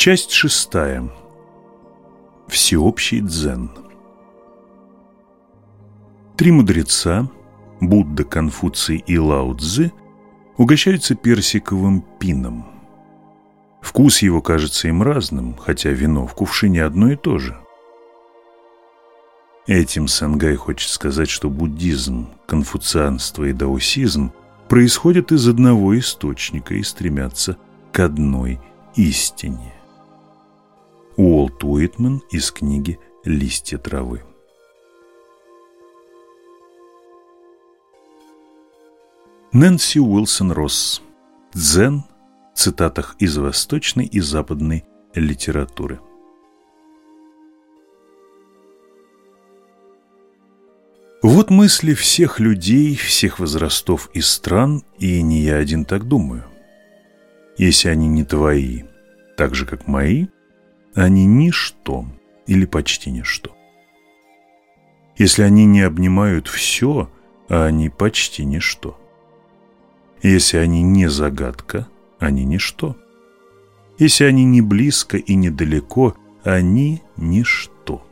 Часть шестая. Всеобщий дзен. Три мудреца, Будда, Конфуций и Лао Цзы, угощаются персиковым пином. Вкус его кажется им разным, хотя вино в кувшине одно и то же. Этим Сангай хочет сказать, что буддизм, конфуцианство и даосизм происходят из одного источника и стремятся к одной истине. Уолт Уитман из книги «Листья травы». Нэнси Уилсон Росс. Дзен. Цитатах из восточной и западной литературы. Вот мысли всех людей, всех возрастов и стран, и не я один так думаю. Если они не твои, так же, как мои, они ничто или почти ничто. Если они не обнимают все, а они почти ничто. Если они не загадка, они ничто. Если они не близко и недалеко, они ничто.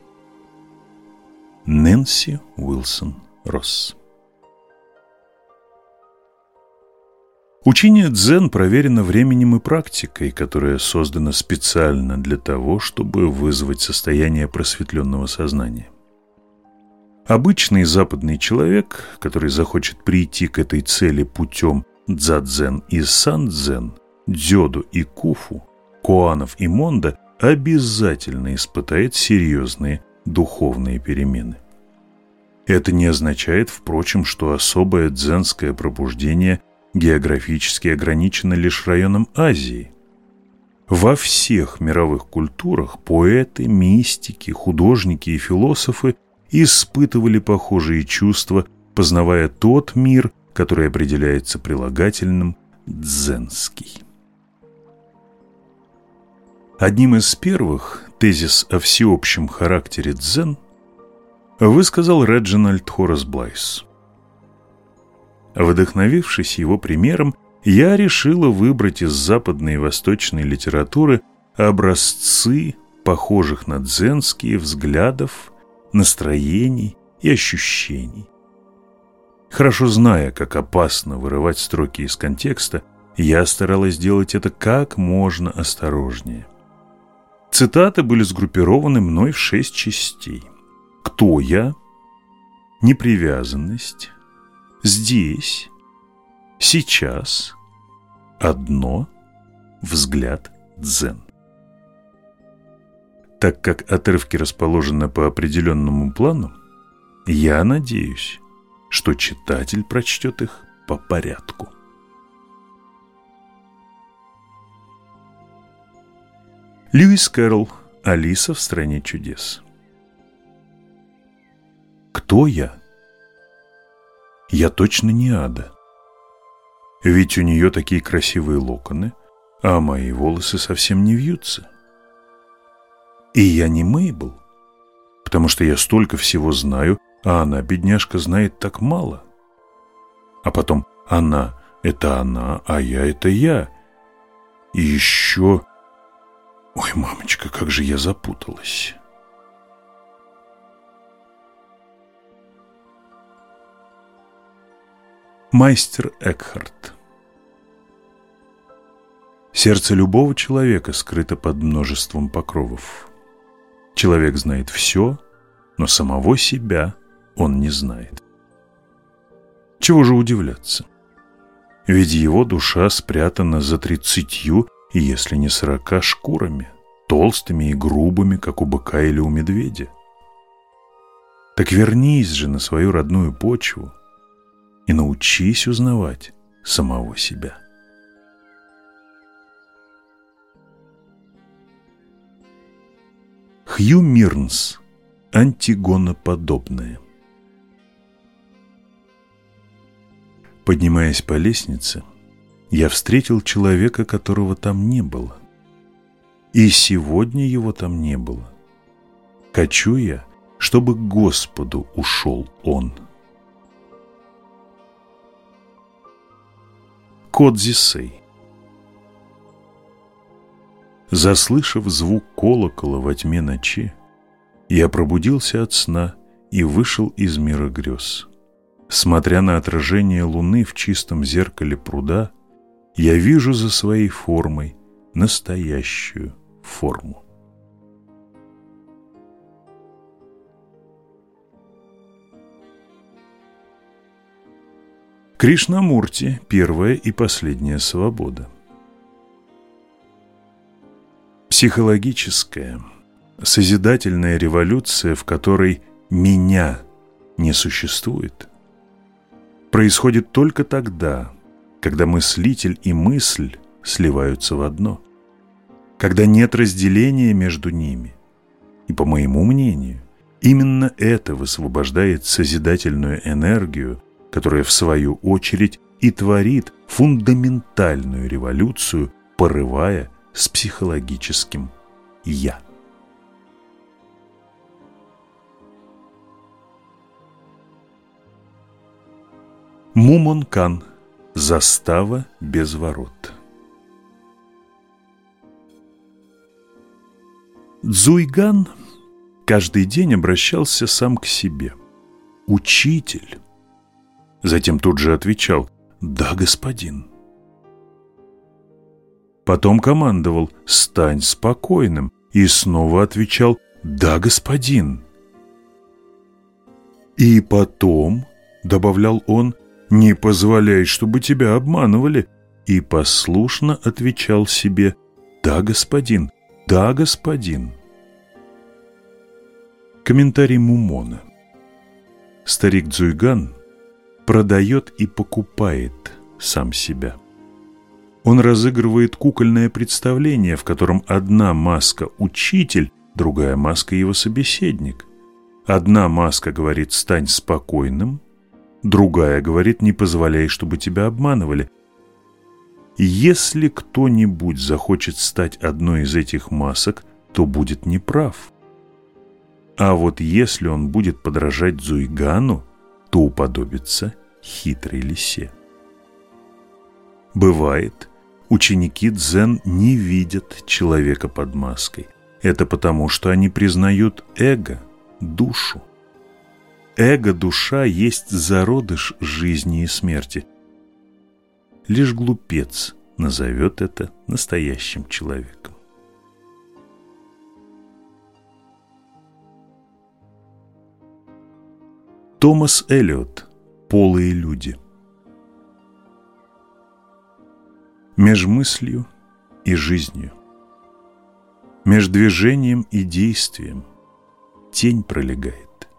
Нэнси Уилсон Росс Учение дзен проверено временем и практикой, которая создана специально для того, чтобы вызвать состояние просветленного сознания. Обычный западный человек, который захочет прийти к этой цели путем дзадзен и сандзен, дзёду и куфу, куанов и монда обязательно испытает серьезные духовные перемены. Это не означает, впрочем, что особое дзенское пробуждение географически ограничено лишь районом Азии. Во всех мировых культурах поэты, мистики, художники и философы испытывали похожие чувства, познавая тот мир, который определяется прилагательным «дзенский». Одним из первых тезис о всеобщем характере дзен высказал Реджинальд Хорас Блайс. Вдохновившись его примером, я решила выбрать из западной и восточной литературы образцы, похожих на дзенские взглядов, настроений и ощущений. Хорошо зная, как опасно вырывать строки из контекста, я старалась сделать это как можно осторожнее. Цитаты были сгруппированы мной в шесть частей. Кто я? Непривязанность. Здесь. Сейчас. Одно. Взгляд дзен. Так как отрывки расположены по определенному плану, я надеюсь, что читатель прочтет их по порядку. Льюис Кэрролл «Алиса в стране чудес». Кто я? Я точно не ада. Ведь у нее такие красивые локоны, а мои волосы совсем не вьются. И я не Мейбл, потому что я столько всего знаю, а она, бедняжка, знает так мало. А потом она – это она, а я – это я. И еще... Ой, мамочка, как же я запуталась. Майстер Экхарт Сердце любого человека скрыто под множеством покровов. Человек знает все, но самого себя он не знает. Чего же удивляться? Ведь его душа спрятана за тридцатью, если не сорока шкурами, толстыми и грубыми, как у быка или у медведя. Так вернись же на свою родную почву и научись узнавать самого себя. Хью Мирнс. Антигоноподобное. Поднимаясь по лестнице, я встретил человека, которого там не было. И сегодня его там не было. Хочу я, чтобы к Господу ушел он. Кодзисей Заслышав звук колокола во тьме ночи, я пробудился от сна и вышел из мира грез. Смотря на отражение луны в чистом зеркале пруда, я вижу за своей формой настоящую форму. Кришнамурти – первая и последняя свобода. Психологическая, созидательная революция, в которой «меня» не существует, происходит только тогда, когда мыслитель и мысль сливаются в одно, когда нет разделения между ними. И, по моему мнению, именно это высвобождает созидательную энергию, которая в свою очередь и творит фундаментальную революцию, порывая с психологическим «я». Мумонкан. Застава без ворот. Дзуйган каждый день обращался сам к себе. «Учитель!» Затем тут же отвечал «Да, господин». Потом командовал «Стань спокойным» и снова отвечал «Да, господин». «И потом», — добавлял он, — «не позволяй, чтобы тебя обманывали», и послушно отвечал себе «Да, господин, да, господин». Комментарий Мумона Старик Дзуйган продает и покупает сам себя. Он разыгрывает кукольное представление, в котором одна маска – учитель, другая маска – его собеседник. Одна маска говорит «стань спокойным», другая говорит «не позволяй, чтобы тебя обманывали». Если кто-нибудь захочет стать одной из этих масок, то будет неправ. А вот если он будет подражать Зуйгану, то уподобится хитрой лисе. Бывает, ученики дзен не видят человека под маской. Это потому, что они признают эго, душу. Эго-душа есть зародыш жизни и смерти. Лишь глупец назовет это настоящим человеком. Томас Эллиот «Полые люди» Меж мыслью и жизнью, меж движением и действием тень пролегает.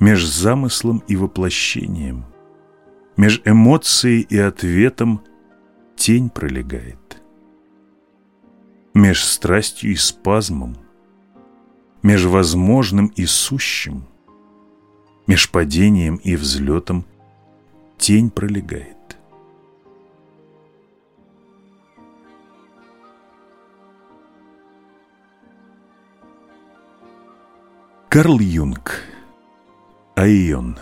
Меж замыслом и воплощением, меж эмоцией и ответом тень пролегает. Меж страстью и спазмом, меж возможным и сущим – Меж падением и взлетом тень пролегает. Карл Юнг Айон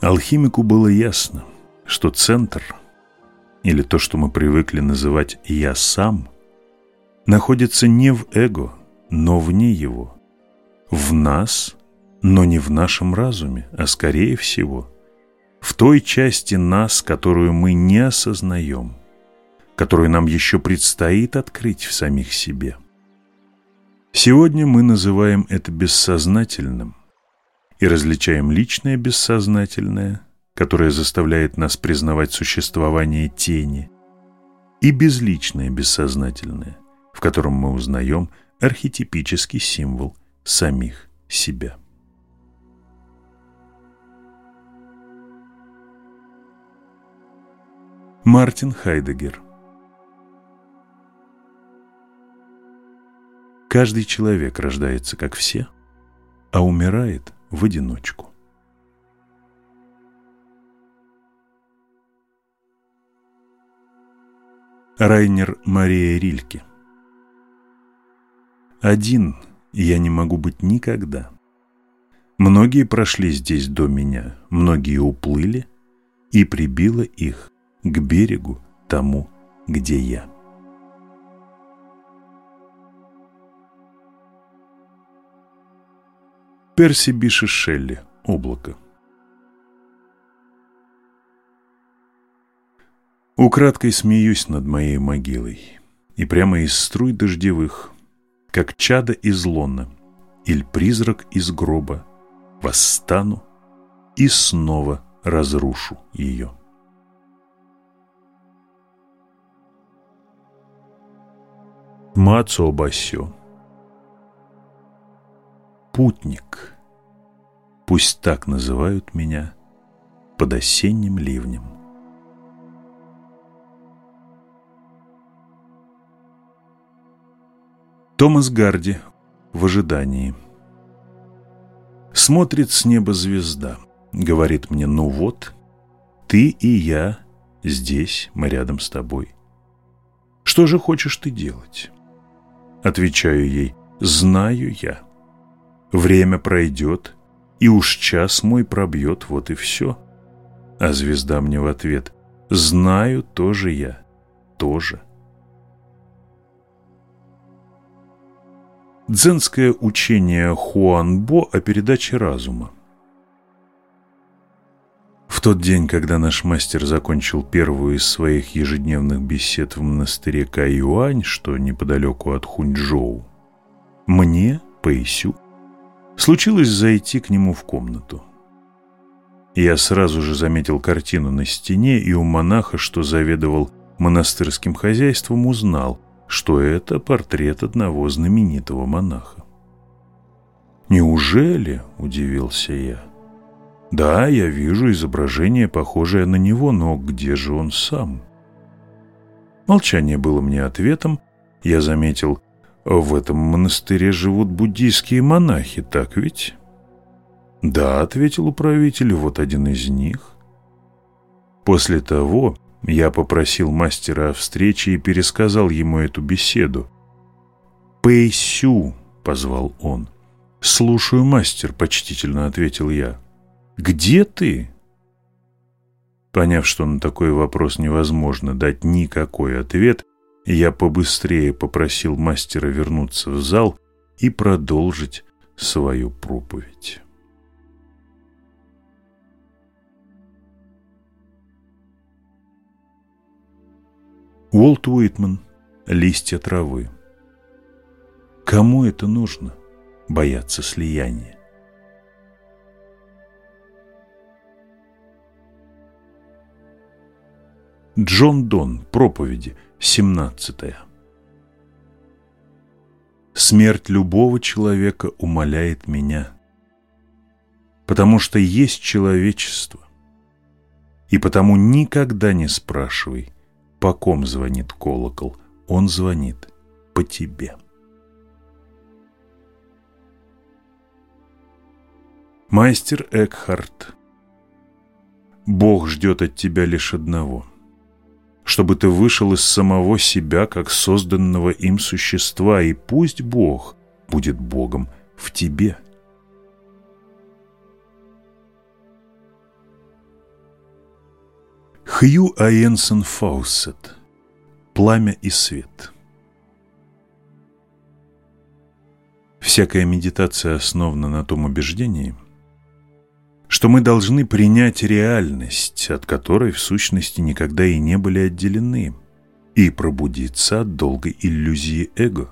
Алхимику было ясно, что центр, или то, что мы привыкли называть «я сам», находится не в эго, но вне его – в нас, но не в нашем разуме, а скорее всего в той части нас, которую мы не осознаем, которую нам еще предстоит открыть в самих себе. Сегодня мы называем это бессознательным и различаем личное бессознательное, которое заставляет нас признавать существование тени, и безличное бессознательное, в котором мы узнаем архетипический символ – самих себя. Мартин Хайдегер Каждый человек рождается как все, а умирает в одиночку. Райнер Мария Рильке Один я не могу быть никогда. Многие прошли здесь до меня, многие уплыли, и прибило их к берегу тому, где я. Перси Биши Шелли. Облако. Украдкой смеюсь над моей могилой, И прямо из струй дождевых, Как чада из лона, Иль призрак из гроба, Восстану и снова разрушу ее. Мацо Басё Путник, пусть так называют меня, под осенним ливнем. Томас Гарди в ожидании. Смотрит с неба звезда, говорит мне, ну вот, ты и я здесь, мы рядом с тобой. Что же хочешь ты делать? Отвечаю ей, знаю я. Время пройдет, и уж час мой пробьет, вот и все. А звезда мне в ответ, знаю тоже я, тоже. Дзенское учение Хуанбо о передаче разума. В тот день, когда наш мастер закончил первую из своих ежедневных бесед в монастыре Кайюань, что неподалеку от Хунчжоу, мне, Пэйсю, случилось зайти к нему в комнату. Я сразу же заметил картину на стене, и у монаха, что заведовал монастырским хозяйством, узнал – что это портрет одного знаменитого монаха. «Неужели?» – удивился я. «Да, я вижу изображение, похожее на него, но где же он сам?» Молчание было мне ответом. Я заметил, в этом монастыре живут буддийские монахи, так ведь? «Да», — ответил управитель, — «вот один из них». После того, я попросил мастера о встрече и пересказал ему эту беседу. «Пэйсю», — позвал он. «Слушаю, мастер», — почтительно ответил я. «Где ты?» Поняв, что на такой вопрос невозможно дать никакой ответ, я побыстрее попросил мастера вернуться в зал и продолжить свою проповедь. Уолт Уитман «Листья травы». Кому это нужно? Бояться слияния. Джон Дон. Проповеди. 17. Смерть любого человека умоляет меня, потому что есть человечество, и потому никогда не спрашивай – по ком звонит колокол? Он звонит по тебе. Мастер Экхарт, Бог ждет от тебя лишь одного, чтобы ты вышел из самого себя, как созданного им существа, и пусть Бог будет Богом в тебе – Хью Айенсон Фоссет «Пламя и свет» Всякая медитация основана на том убеждении, что мы должны принять реальность, от которой в сущности никогда и не были отделены, и пробудиться от долгой иллюзии эго.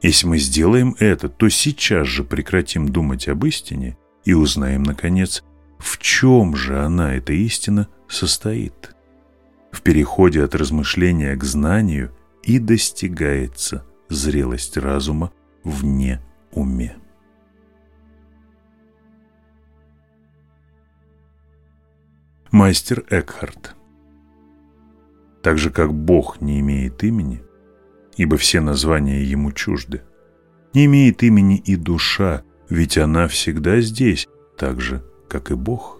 Если мы сделаем это, то сейчас же прекратим думать об истине и узнаем, наконец, в чем же она, эта истина, состоит. В переходе от размышления к знанию и достигается зрелость разума вне уме. Мастер Экхарт Так же, как Бог не имеет имени, ибо все названия ему чужды, не имеет имени и душа, ведь она всегда здесь, так же, как и Бог.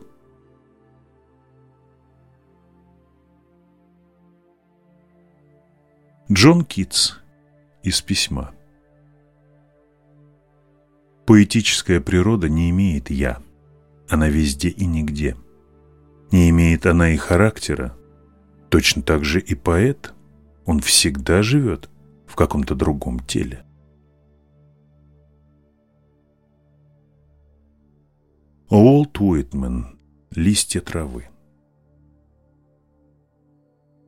Джон Китс из письма. Поэтическая природа не имеет «я». Она везде и нигде. Не имеет она и характера, Точно так же и поэт. Он всегда живет в каком-то другом теле. Уолт Уитмен. Листья травы.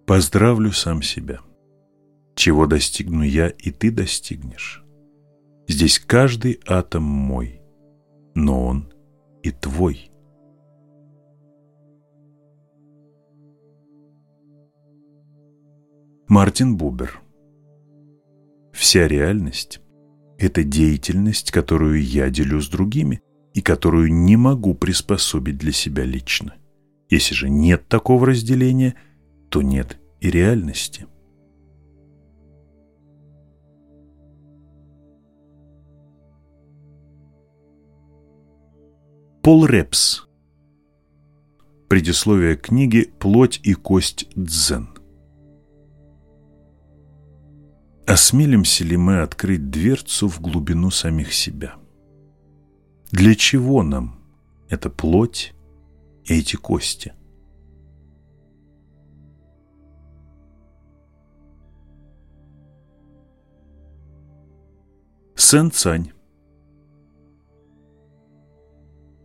Поздравлю сам себя. Чего достигну я, и ты достигнешь. Здесь каждый атом мой, но он и твой. Мартин Бубер Вся реальность – это деятельность, которую я делю с другими и которую не могу приспособить для себя лично. Если же нет такого разделения, то нет и реальности. Пол Репс Предисловие книги «Плоть и кость дзен» Осмелимся ли мы открыть дверцу в глубину самих себя? Для чего нам эта плоть и эти кости? Сэн Цань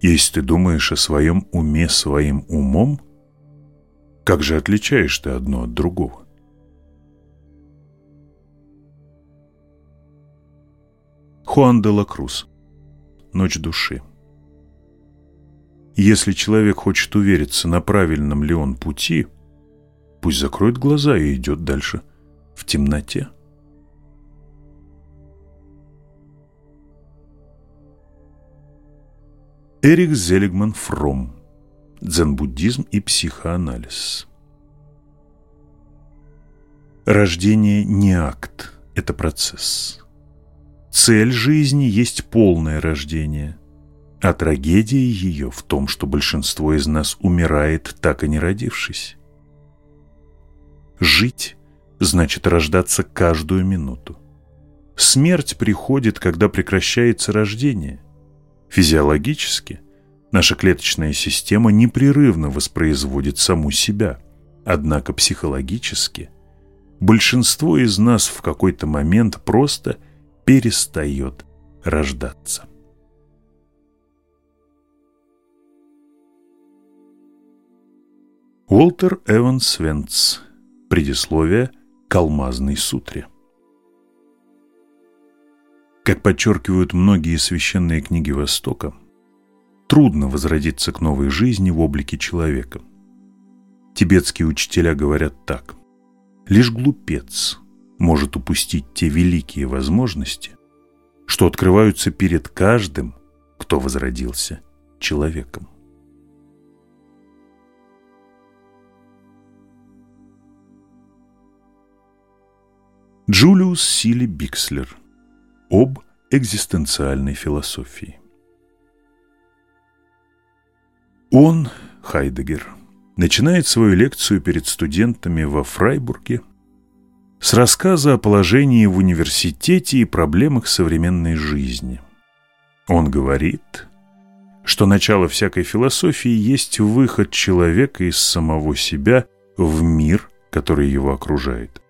Если ты думаешь о своем уме своим умом, как же отличаешь ты одно от другого? Хуан де ла Круз. Ночь души. Если человек хочет увериться, на правильном ли он пути, пусть закроет глаза и идет дальше в темноте. Эрик Зелигман Фром. Дзен-буддизм и психоанализ. Рождение не акт, это процесс. Цель жизни есть полное рождение, а трагедия ее в том, что большинство из нас умирает, так и не родившись. Жить значит рождаться каждую минуту. Смерть приходит, когда прекращается рождение. Физиологически наша клеточная система непрерывно воспроизводит саму себя, однако психологически большинство из нас в какой-то момент просто – перестает рождаться. Уолтер Эванс Венц. Предисловие к Алмазной сутре. Как подчеркивают многие священные книги Востока, трудно возродиться к новой жизни в облике человека. Тибетские учителя говорят так. Лишь глупец может упустить те великие возможности, что открываются перед каждым, кто возродился человеком. Джулиус Сили Бикслер об экзистенциальной философии. Он, Хайдегер, начинает свою лекцию перед студентами во Фрайбурге с рассказа о положении в университете и проблемах современной жизни. Он говорит, что начало всякой философии есть выход человека из самого себя в мир, который его окружает.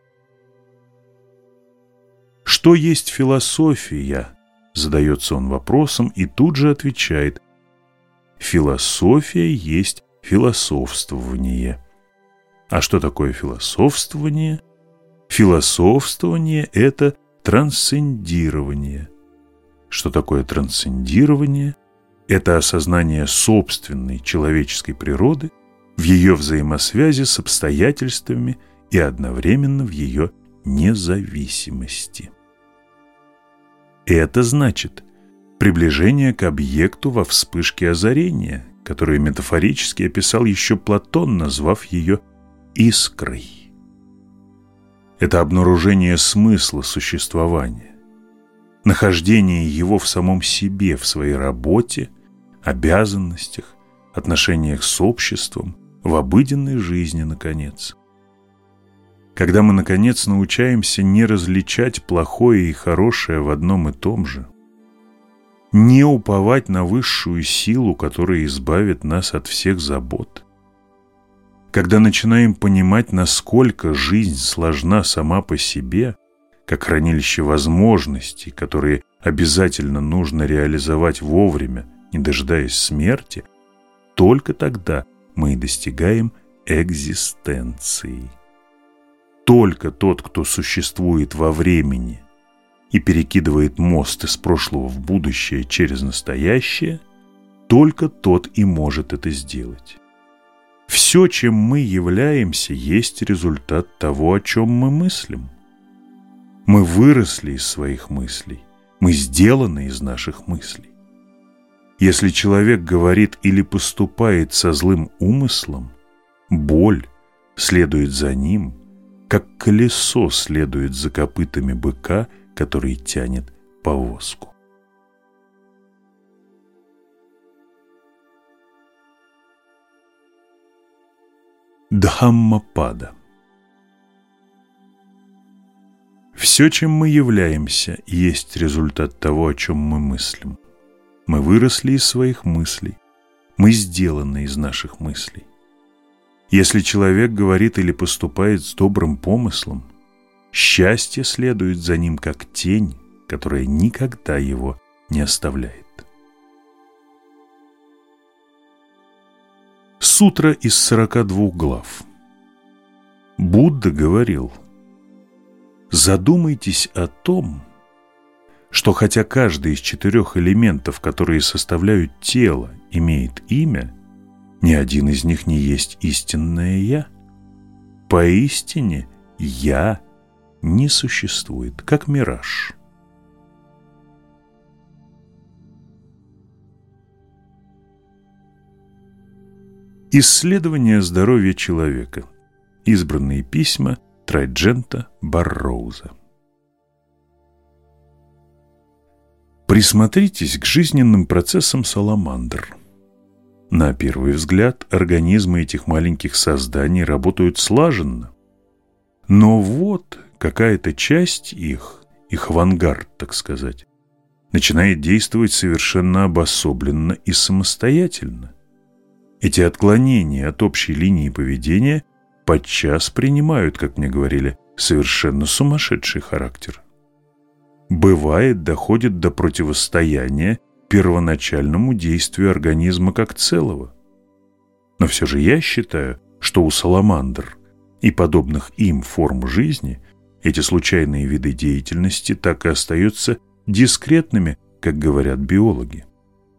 Что есть философия? Задается он вопросом и тут же отвечает. Философия есть философствование. А что такое философствование? Философствование – это трансцендирование. Что такое трансцендирование? Это осознание собственной человеческой природы в ее взаимосвязи с обстоятельствами и одновременно в ее независимости. Это значит приближение к объекту во вспышке озарения, которую метафорически описал еще Платон, назвав ее искрой это обнаружение смысла существования, нахождение его в самом себе, в своей работе, обязанностях, отношениях с обществом, в обыденной жизни, наконец. Когда мы, наконец, научаемся не различать плохое и хорошее в одном и том же, не уповать на высшую силу, которая избавит нас от всех забот, когда начинаем понимать, насколько жизнь сложна сама по себе, как хранилище возможностей, которые обязательно нужно реализовать вовремя, не дожидаясь смерти, только тогда мы и достигаем экзистенции. Только тот, кто существует во времени и перекидывает мост из прошлого в будущее через настоящее, только тот и может это сделать. Все, чем мы являемся, есть результат того, о чем мы мыслим. Мы выросли из своих мыслей, мы сделаны из наших мыслей. Если человек говорит или поступает со злым умыслом, боль следует за ним, как колесо следует за копытами быка, который тянет повозку. Дхаммапада Все, чем мы являемся, есть результат того, о чем мы мыслим. Мы выросли из своих мыслей. Мы сделаны из наших мыслей. Если человек говорит или поступает с добрым помыслом, счастье следует за ним как тень, которая никогда его не оставляет. Сутра из 42 глав. Будда говорил, задумайтесь о том, что хотя каждый из четырех элементов, которые составляют тело, имеет имя, ни один из них не есть истинное «я». Поистине «я» не существует, как мираж. Исследование здоровья человека. Избранные письма Трайджента Барроуза. Присмотритесь к жизненным процессам саламандр. На первый взгляд организмы этих маленьких созданий работают слаженно. Но вот какая-то часть их, их авангард, так сказать, начинает действовать совершенно обособленно и самостоятельно. Эти отклонения от общей линии поведения подчас принимают, как мне говорили, совершенно сумасшедший характер. Бывает, доходит до противостояния первоначальному действию организма как целого. Но все же я считаю, что у саламандр и подобных им форм жизни эти случайные виды деятельности так и остаются дискретными, как говорят биологи.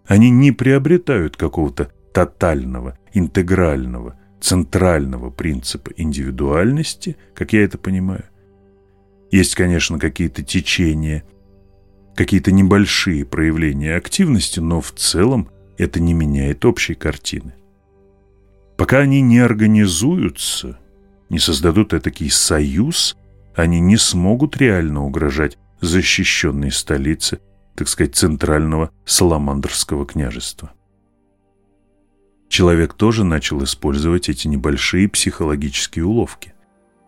Они не приобретают какого-то тотального, интегрального, центрального принципа индивидуальности, как я это понимаю. Есть, конечно, какие-то течения, какие-то небольшие проявления активности, но в целом это не меняет общей картины. Пока они не организуются, не создадут этакий союз, они не смогут реально угрожать защищенной столице, так сказать, центрального Саламандрского княжества. Человек тоже начал использовать эти небольшие психологические уловки,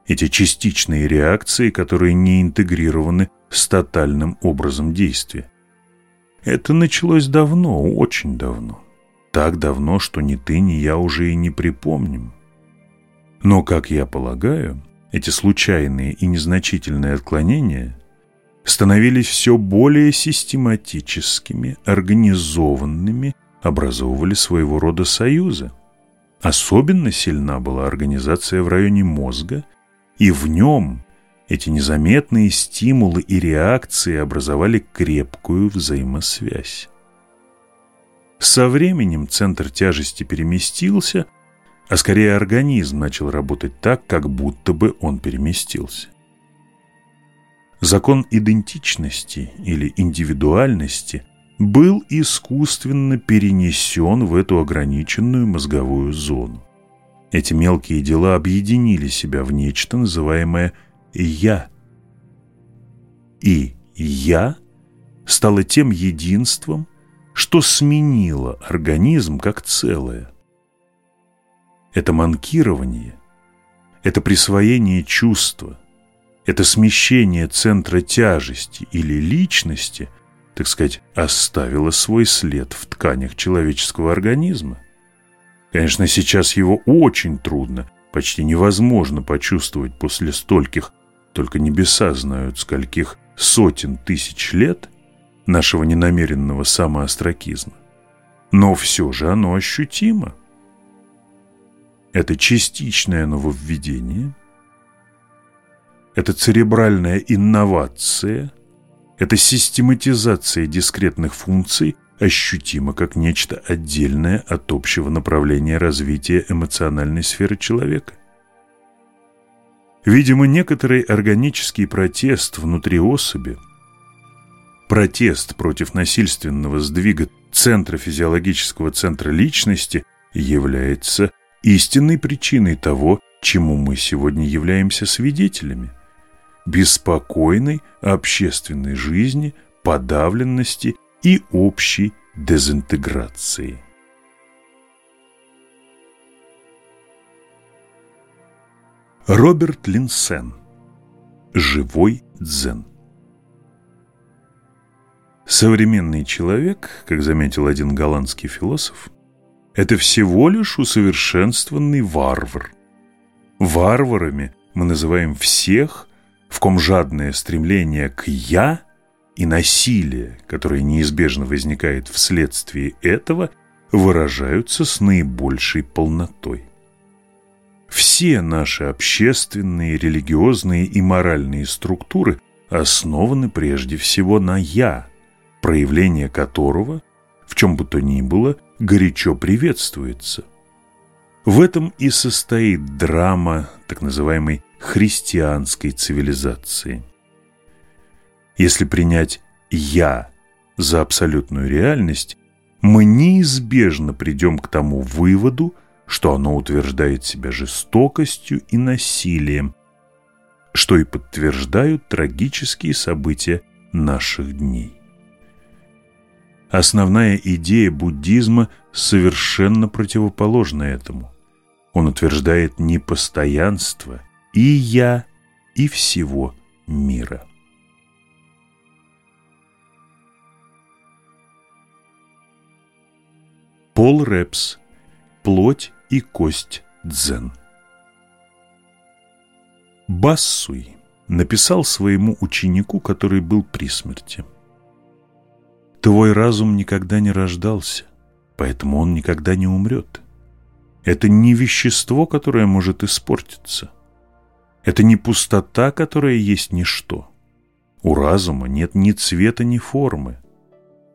эти частичные реакции, которые не интегрированы с тотальным образом действия. Это началось давно, очень давно. Так давно, что ни ты, ни я уже и не припомним. Но, как я полагаю, эти случайные и незначительные отклонения становились все более систематическими, организованными образовывали своего рода союзы. Особенно сильна была организация в районе мозга, и в нем эти незаметные стимулы и реакции образовали крепкую взаимосвязь. Со временем центр тяжести переместился, а скорее организм начал работать так, как будто бы он переместился. Закон идентичности или индивидуальности был искусственно перенесен в эту ограниченную мозговую зону. Эти мелкие дела объединили себя в нечто, называемое «я». И «я» стало тем единством, что сменило организм как целое. Это манкирование, это присвоение чувства, это смещение центра тяжести или личности – так сказать, оставила свой след в тканях человеческого организма. Конечно, сейчас его очень трудно, почти невозможно почувствовать после стольких, только небеса знают, скольких сотен тысяч лет нашего ненамеренного самоостракизма. Но все же оно ощутимо. Это частичное нововведение, это церебральная инновация, это систематизация дискретных функций ощутимо как нечто отдельное от общего направления развития эмоциональной сферы человека. Видимо, некоторый органический протест внутри особи, протест против насильственного сдвига центра физиологического центра личности является истинной причиной того, чему мы сегодня являемся свидетелями – беспокойной общественной жизни, подавленности и общей дезинтеграции. Роберт Линсен Живой дзен Современный человек, как заметил один голландский философ, это всего лишь усовершенствованный варвар. Варварами мы называем всех, в ком жадное стремление к «я» и насилие, которое неизбежно возникает вследствие этого, выражаются с наибольшей полнотой. Все наши общественные, религиозные и моральные структуры основаны прежде всего на «я», проявление которого, в чем бы то ни было, горячо приветствуется. В этом и состоит драма так называемой христианской цивилизации. Если принять «я» за абсолютную реальность, мы неизбежно придем к тому выводу, что оно утверждает себя жестокостью и насилием, что и подтверждают трагические события наших дней. Основная идея буддизма совершенно противоположна этому. Он утверждает непостоянство и «я», и всего мира. Пол Репс «Плоть и кость дзен. Бассуй написал своему ученику, который был при смерти. «Твой разум никогда не рождался, поэтому он никогда не умрет. Это не вещество, которое может испортиться. Это не пустота, которая есть ничто. У разума нет ни цвета, ни формы.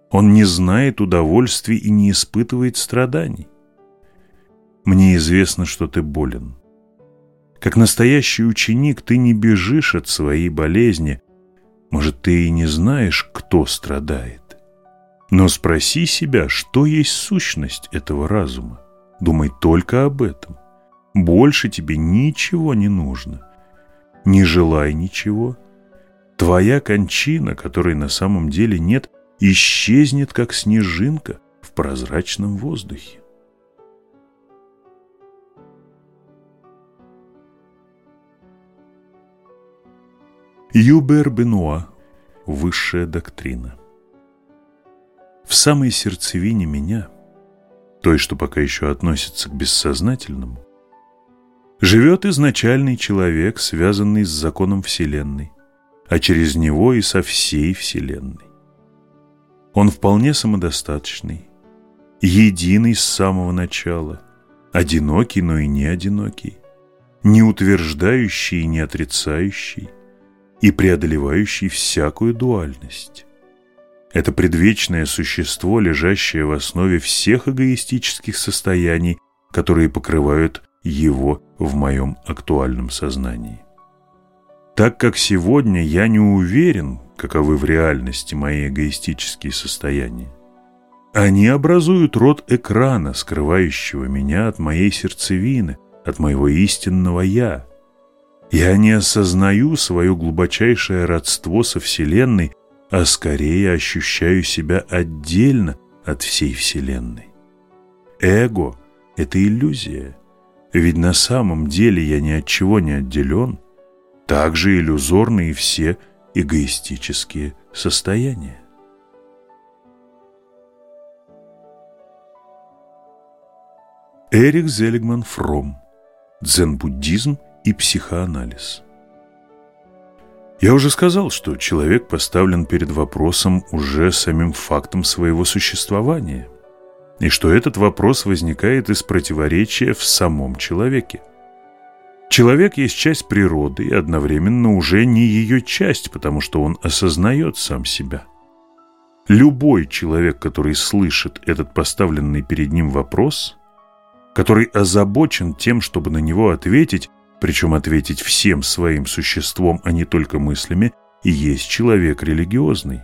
Он не знает удовольствий и не испытывает страданий. Мне известно, что ты болен. Как настоящий ученик ты не бежишь от своей болезни. Может, ты и не знаешь, кто страдает. Но спроси себя, что есть сущность этого разума. Думай только об этом. Больше тебе ничего не нужно. Не желай ничего. Твоя кончина, которой на самом деле нет, исчезнет, как снежинка в прозрачном воздухе. Юбер Бенуа. Высшая доктрина. В самой сердцевине меня, той, что пока еще относится к бессознательному, живет изначальный человек, связанный с законом Вселенной, а через него и со всей Вселенной. Он вполне самодостаточный, единый с самого начала, одинокий, но и не одинокий, не утверждающий и не отрицающий, и преодолевающий всякую дуальность. Это предвечное существо, лежащее в основе всех эгоистических состояний, которые покрывают его в моем актуальном сознании. Так как сегодня я не уверен, каковы в реальности мои эгоистические состояния, они образуют рот экрана, скрывающего меня от моей сердцевины, от моего истинного «я», я не осознаю свое глубочайшее родство со Вселенной, а скорее ощущаю себя отдельно от всей Вселенной. Эго – это иллюзия, ведь на самом деле я ни от чего не отделен, так же иллюзорны и все эгоистические состояния. Эрик Зелигман Фром. Дзен-буддизм и психоанализ. Я уже сказал, что человек поставлен перед вопросом уже самим фактом своего существования, и что этот вопрос возникает из противоречия в самом человеке. Человек есть часть природы и одновременно уже не ее часть, потому что он осознает сам себя. Любой человек, который слышит этот поставленный перед ним вопрос, который озабочен тем, чтобы на него ответить, причем ответить всем своим существом, а не только мыслями, и есть человек религиозный.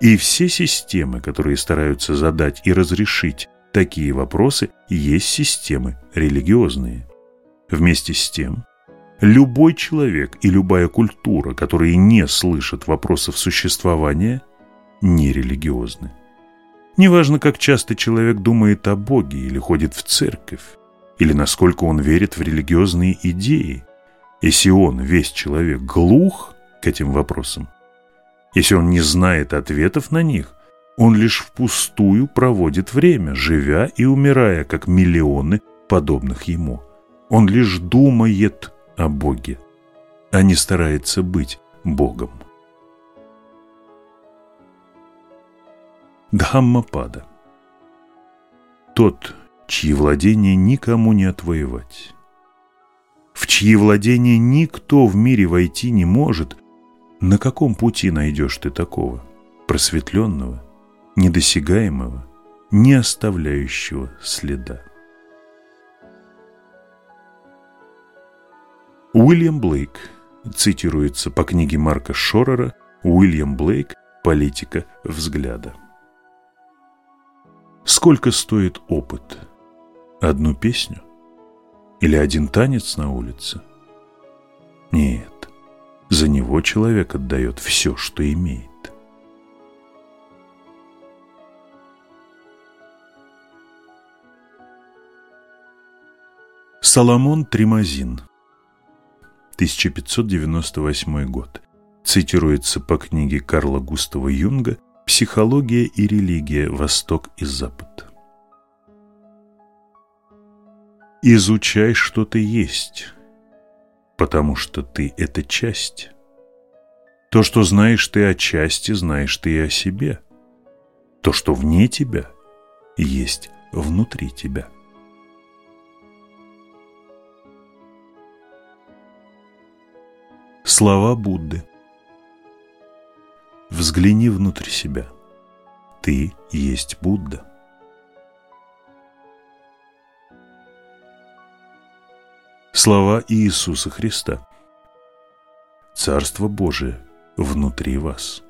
И все системы, которые стараются задать и разрешить такие вопросы, есть системы религиозные. Вместе с тем, любой человек и любая культура, которые не слышат вопросов существования, нерелигиозны. Неважно, как часто человек думает о Боге или ходит в церковь, или насколько он верит в религиозные идеи. Если он, весь человек, глух к этим вопросам, если он не знает ответов на них, он лишь впустую проводит время, живя и умирая, как миллионы подобных ему. Он лишь думает о Боге, а не старается быть Богом. Дхаммапада Тот, чьи владения никому не отвоевать. В чьи владения никто в мире войти не может, на каком пути найдешь ты такого, просветленного, недосягаемого, не оставляющего следа? Уильям Блейк цитируется по книге Марка Шорера «Уильям Блейк. Политика взгляда». Сколько стоит опыт? Одну песню? Или один танец на улице? Нет, за него человек отдает все, что имеет. Соломон Тримазин 1598 год цитируется по книге Карла Густава Юнга «Психология и религия. Восток и Запад». Изучай, что ты есть, потому что ты – это часть. То, что знаешь ты о части, знаешь ты и о себе. То, что вне тебя, есть внутри тебя. Слова Будды Взгляни внутрь себя. Ты есть Будда. Слова Иисуса Христа. Царство Божие внутри вас.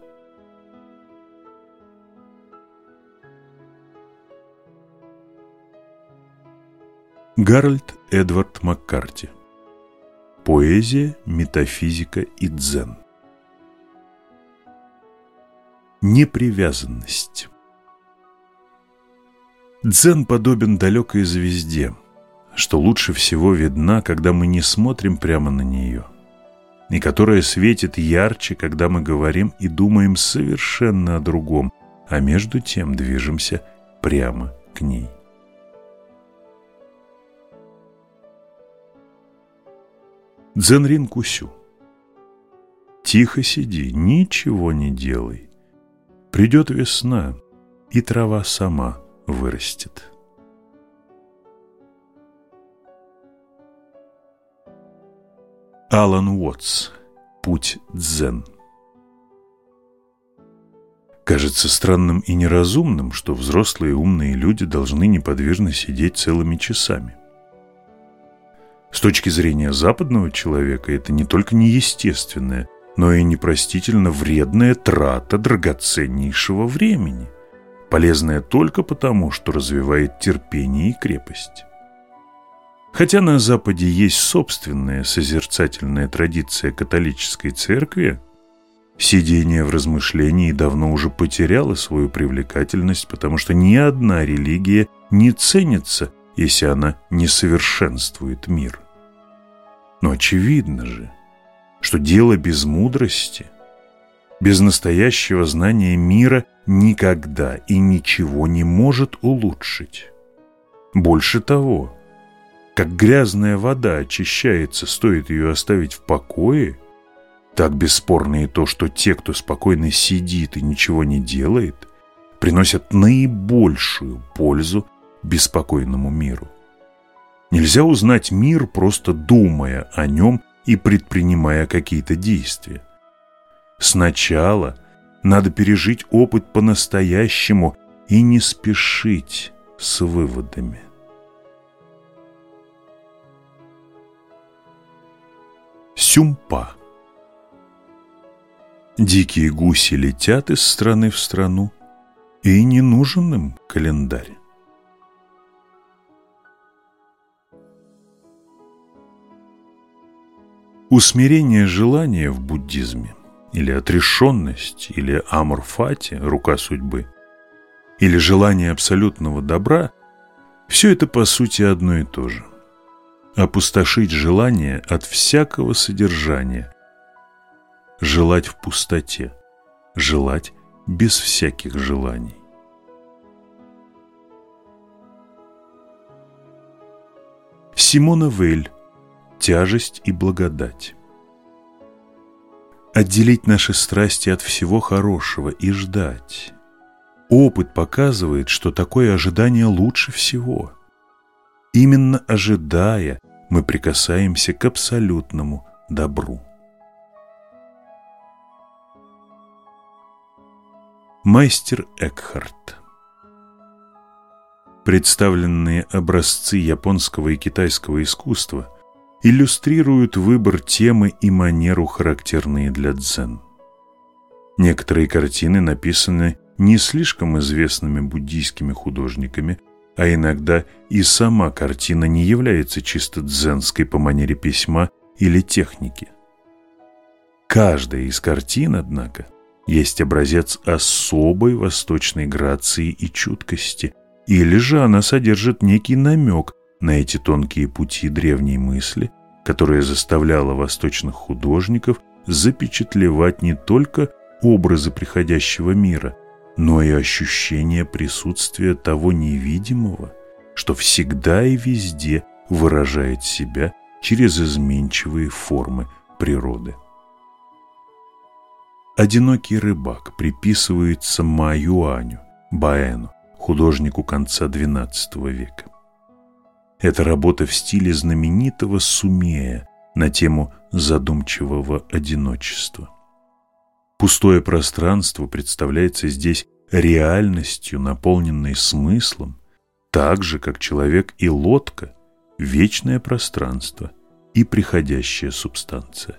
Гарольд Эдвард Маккарти. Поэзия, метафизика и дзен. Непривязанность. Дзен подобен далекой звезде – что лучше всего видна, когда мы не смотрим прямо на нее, и которая светит ярче, когда мы говорим и думаем совершенно о другом, а между тем движемся прямо к ней. Дзенрин Кусю Тихо сиди, ничего не делай. Придет весна, и трава сама вырастет. Алан Уотс. Путь дзен. Кажется странным и неразумным, что взрослые умные люди должны неподвижно сидеть целыми часами. С точки зрения западного человека это не только неестественная, но и непростительно вредная трата драгоценнейшего времени, полезная только потому, что развивает терпение и крепость. Хотя на Западе есть собственная созерцательная традиция католической церкви, сидение в размышлении давно уже потеряло свою привлекательность, потому что ни одна религия не ценится, если она не совершенствует мир. Но очевидно же, что дело без мудрости, без настоящего знания мира никогда и ничего не может улучшить. Больше того, как грязная вода очищается, стоит ее оставить в покое, так бесспорно и то, что те, кто спокойно сидит и ничего не делает, приносят наибольшую пользу беспокойному миру. Нельзя узнать мир, просто думая о нем и предпринимая какие-то действия. Сначала надо пережить опыт по-настоящему и не спешить с выводами. Сюмпа Дикие гуси летят из страны в страну, и не нужен им календарь. Усмирение желания в буддизме, или отрешенность, или amor fati, рука судьбы, или желание абсолютного добра – все это по сути одно и то же. Опустошить желание от всякого содержания, желать в пустоте, желать без всяких желаний. Симона Вейль тяжесть и благодать. Отделить наши страсти от всего хорошего и ждать. Опыт показывает, что такое ожидание лучше всего. Именно ожидая, мы прикасаемся к абсолютному добру. Мастер Экхарт Представленные образцы японского и китайского искусства иллюстрируют выбор темы и манеру, характерные для дзен. Некоторые картины написаны не слишком известными буддийскими художниками, а иногда и сама картина не является чисто дзенской по манере письма или техники. Каждая из картин, однако, есть образец особой восточной грации и чуткости, или же она содержит некий намек на эти тонкие пути древней мысли, которая заставляла восточных художников запечатлевать не только образы приходящего мира, но и ощущение присутствия того невидимого, что всегда и везде выражает себя через изменчивые формы природы. Одинокий рыбак приписывается Ма Юаню, Баэну, художнику конца XII века. Это работа в стиле знаменитого Сумея на тему задумчивого одиночества. Пустое пространство представляется здесь реальностью, наполненной смыслом, так же, как человек и лодка – вечное пространство и приходящая субстанция.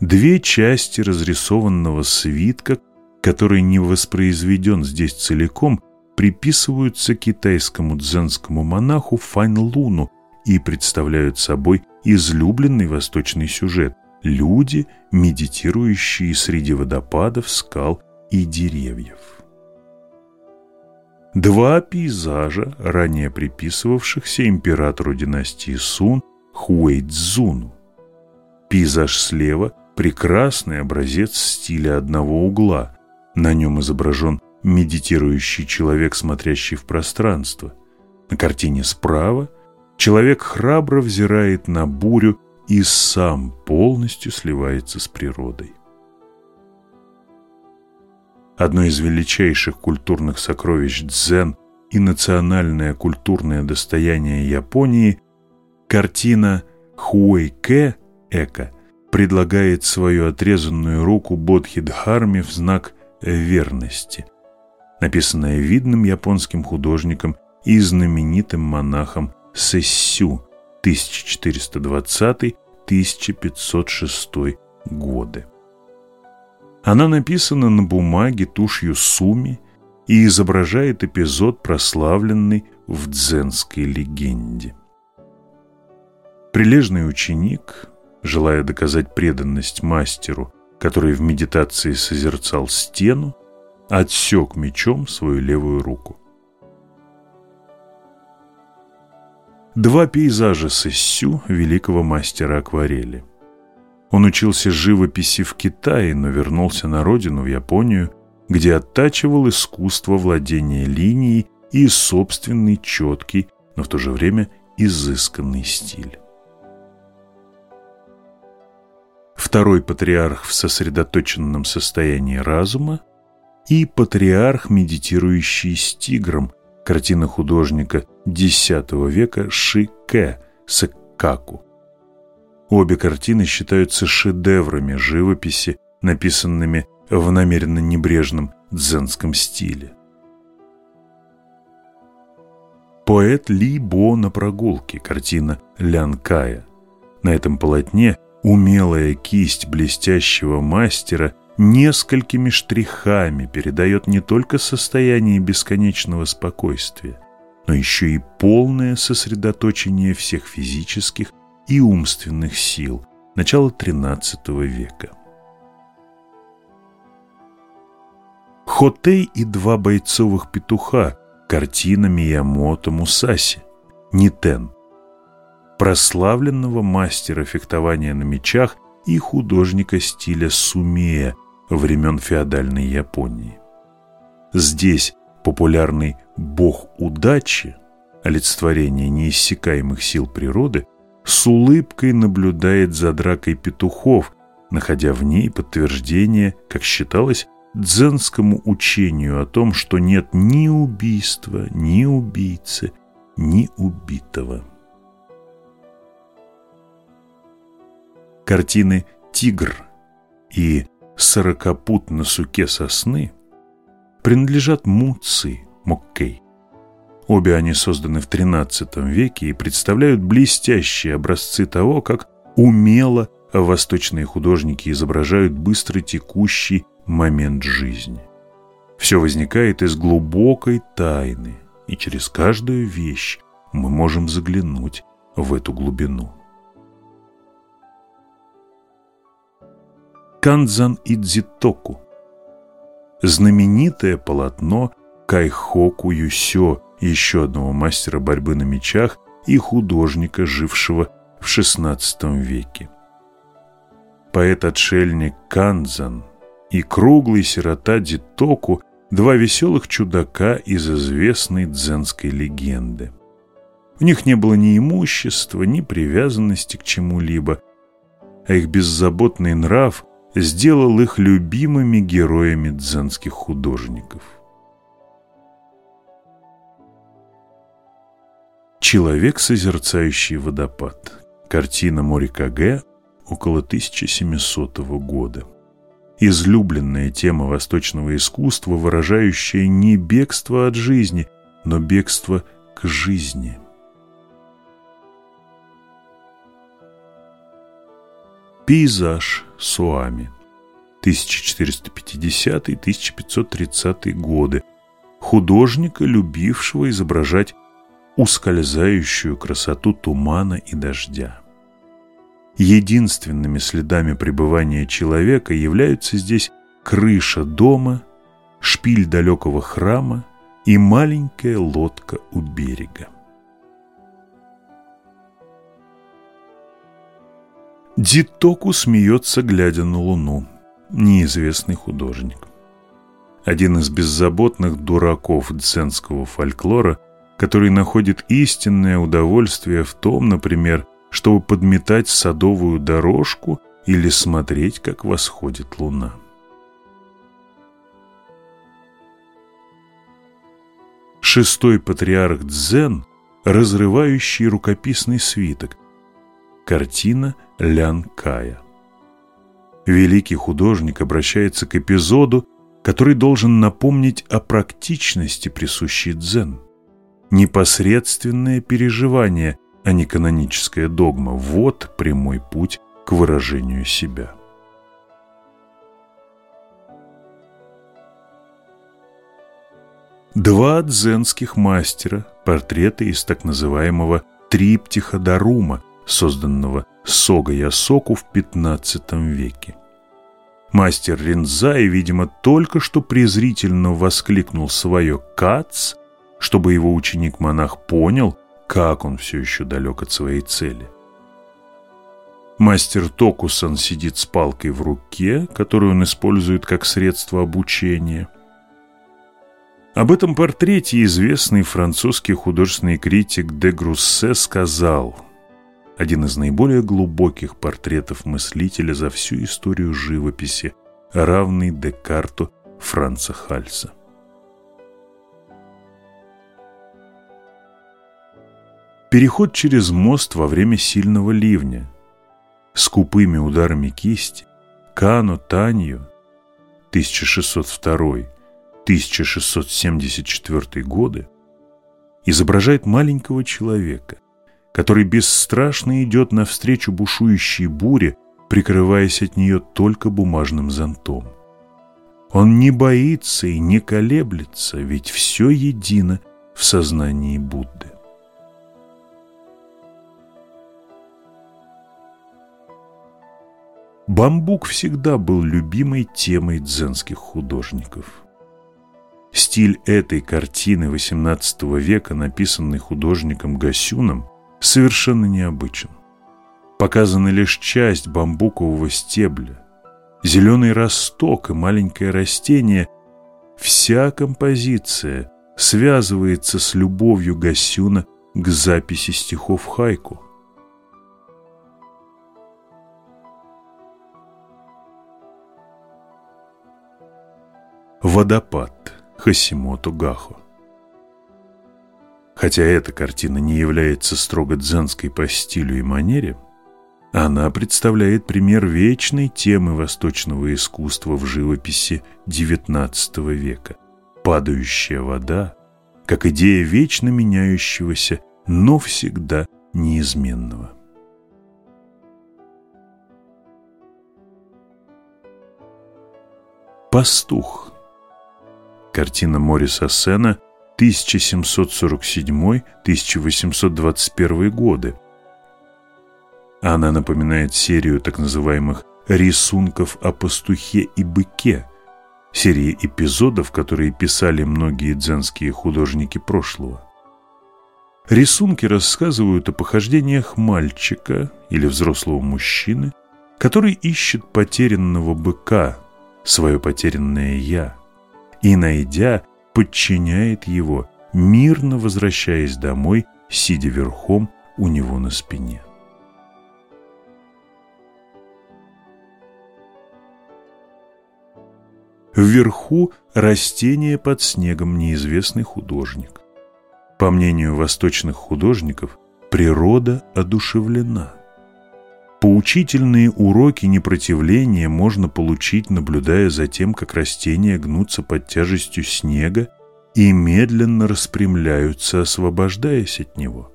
Две части разрисованного свитка, который не воспроизведен здесь целиком, приписываются китайскому дзенскому монаху Фань Луну и представляют собой излюбленный восточный сюжет – люди, медитирующие среди водопадов, скал и деревьев. Два пейзажа, ранее приписывавшихся императору династии Сун Хуэйцзуну. Пейзаж слева – прекрасный образец стиля одного угла. На нем изображен медитирующий человек, смотрящий в пространство. На картине справа человек храбро взирает на бурю и сам полностью сливается с природой. Одно из величайших культурных сокровищ дзен и национальное культурное достояние Японии – картина Хуэйке Эка предлагает свою отрезанную руку Бодхидхарме в знак верности – написанная видным японским художником и знаменитым монахом Сессю 1420-1506 годы. Она написана на бумаге тушью суми и изображает эпизод, прославленный в дзенской легенде. Прилежный ученик, желая доказать преданность мастеру, который в медитации созерцал стену, отсек мечом свою левую руку. Два пейзажа Сессю, великого мастера акварели. Он учился живописи в Китае, но вернулся на родину, в Японию, где оттачивал искусство владения линией и собственный четкий, но в то же время изысканный стиль. Второй патриарх в сосредоточенном состоянии разума и патриарх, медитирующий с тигром, картина художника X века Шике Сакаку. Обе картины считаются шедеврами живописи, написанными в намеренно небрежном дзенском стиле. Поэт Ли Бо на прогулке, картина Лян Кая. На этом полотне умелая кисть блестящего мастера несколькими штрихами передает не только состояние бесконечного спокойствия, но еще и полное сосредоточение всех физических и умственных сил начала XIII века. Хотей и два бойцовых петуха картина Миямото Мусаси, Нитен, прославленного мастера фехтования на мечах и художника стиля сумея времен феодальной Японии. Здесь популярный бог удачи, олицетворение неиссякаемых сил природы, с улыбкой наблюдает за дракой петухов, находя в ней подтверждение, как считалось, дзенскому учению о том, что нет ни убийства, ни убийцы, ни убитого. Картины «Тигр» и «Сорокопут на суке сосны» принадлежат Муци Моккей. Обе они созданы в XIII веке и представляют блестящие образцы того, как умело восточные художники изображают быстро текущий момент жизни. Все возникает из глубокой тайны, и через каждую вещь мы можем заглянуть в эту глубину. Канзан Идзитоку Знаменитое полотно Кайхоку Юсё, еще одного мастера борьбы на мечах и художника, жившего в XVI веке. Поэт-отшельник Канзан – и круглый сирота Дитоку – два веселых чудака из известной дзенской легенды. У них не было ни имущества, ни привязанности к чему-либо, а их беззаботный нрав сделал их любимыми героями дзенских художников. Человек, созерцающий водопад. Картина Морикаге около 1700 года излюбленная тема восточного искусства, выражающая не бегство от жизни, но бегство к жизни. Пейзаж Суами 1450-1530 годы художника, любившего изображать ускользающую красоту тумана и дождя. Единственными следами пребывания человека являются здесь крыша дома, шпиль далекого храма и маленькая лодка у берега. Дитоку смеется, глядя на луну. Неизвестный художник. Один из беззаботных дураков дзенского фольклора, который находит истинное удовольствие в том, например, чтобы подметать садовую дорожку или смотреть, как восходит луна. Шестой патриарх Дзен, разрывающий рукописный свиток. Картина Лян Кая. Великий художник обращается к эпизоду, который должен напомнить о практичности, присущей дзен. Непосредственное переживание а не каноническая догма. Вот прямой путь к выражению себя. Два дзенских мастера, портреты из так называемого триптиха Дарума, созданного Сога Ясоку в XV веке. Мастер Ринзай, видимо, только что презрительно воскликнул свое «кац», чтобы его ученик-монах понял, как он все еще далек от своей цели. Мастер Токусан сидит с палкой в руке, которую он использует как средство обучения. Об этом портрете известный французский художественный критик де Груссе сказал один из наиболее глубоких портретов мыслителя за всю историю живописи, равный Декарту Франца Хальса. Переход через мост во время сильного ливня. Скупыми ударами кисти Кано Танью 1602-1674 годы изображает маленького человека, который бесстрашно идет навстречу бушующей буре, прикрываясь от нее только бумажным зонтом. Он не боится и не колеблется, ведь все едино в сознании Будды. Бамбук всегда был любимой темой дзенских художников. Стиль этой картины XVIII века, написанной художником Гасюном, совершенно необычен. Показана лишь часть бамбукового стебля, зеленый росток и маленькое растение. Вся композиция связывается с любовью Гасюна к записи стихов хайку. Водопад Хасимото Гахо Хотя эта картина не является строго дзенской по стилю и манере, она представляет пример вечной темы восточного искусства в живописи XIX века. Падающая вода, как идея вечно меняющегося, но всегда неизменного. Пастух Картина Мориса Сена 1747-1821 годы. Она напоминает серию так называемых «рисунков о пастухе и быке», серии эпизодов, которые писали многие дзенские художники прошлого. Рисунки рассказывают о похождениях мальчика или взрослого мужчины, который ищет потерянного быка, свое потерянное «я», и, найдя, подчиняет его, мирно возвращаясь домой, сидя верхом у него на спине. Вверху растение под снегом неизвестный художник. По мнению восточных художников, природа одушевлена. Поучительные уроки непротивления можно получить, наблюдая за тем, как растения гнутся под тяжестью снега и медленно распрямляются, освобождаясь от него.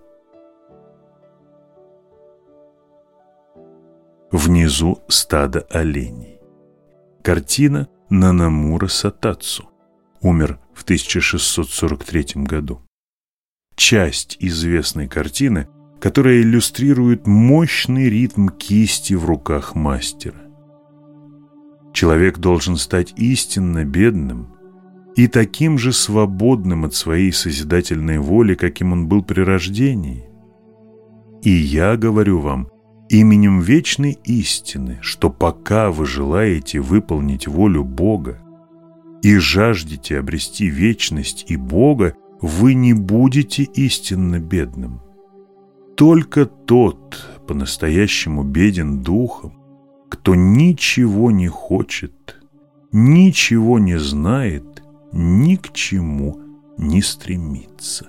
Внизу стадо оленей. Картина Нанамура Сатацу. Умер в 1643 году. Часть известной картины – которая иллюстрирует мощный ритм кисти в руках мастера. Человек должен стать истинно бедным и таким же свободным от своей созидательной воли, каким он был при рождении. И я говорю вам именем вечной истины, что пока вы желаете выполнить волю Бога и жаждете обрести вечность и Бога, вы не будете истинно бедным. Только тот по-настоящему беден духом, кто ничего не хочет, ничего не знает, ни к чему не стремится.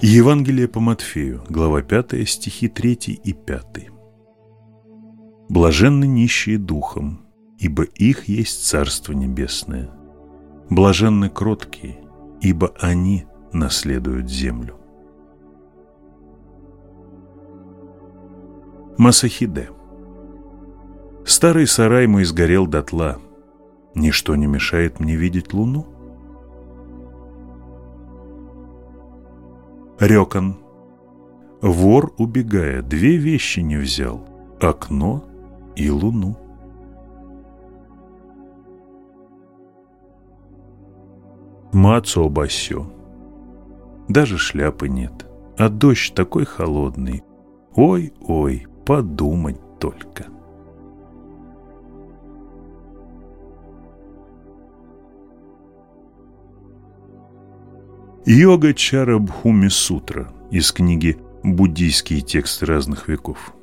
Евангелие по Матфею, глава 5, стихи 3 и 5. «Блаженны нищие духом, ибо их есть Царство Небесное. Блаженны кроткие, ибо они наследуют землю. Масахиде Старый сарай мой сгорел дотла. Ничто не мешает мне видеть луну. Рёкон Вор, убегая, две вещи не взял — окно и луну. Мацо Басё даже шляпы нет. А дождь такой холодный. Ой-ой, подумать только. Йога Чара Бхуми Сутра из книги «Буддийские тексты разных веков».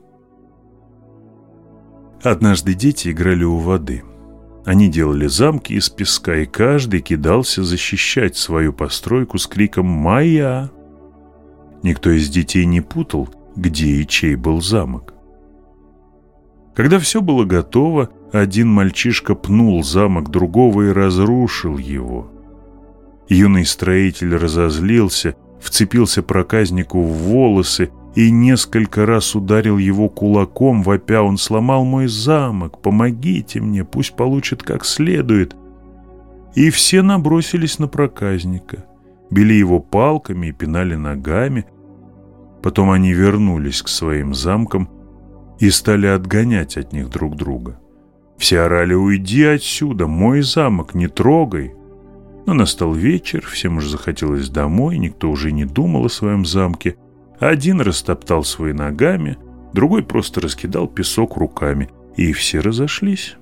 Однажды дети играли у воды. Они делали замки из песка, и каждый кидался защищать свою постройку с криком «Моя!». Никто из детей не путал, где и чей был замок. Когда все было готово, один мальчишка пнул замок другого и разрушил его. Юный строитель разозлился, вцепился проказнику в волосы и несколько раз ударил его кулаком, вопя «Он сломал мой замок! Помогите мне! Пусть получит как следует!» И все набросились на проказника, били его палками и пинали ногами. Потом они вернулись к своим замкам и стали отгонять от них друг друга. Все орали «Уйди отсюда! Мой замок! Не трогай!» Но настал вечер, всем уже захотелось домой, никто уже не думал о своем замке. Один растоптал свои ногами, другой просто раскидал песок руками, и все разошлись.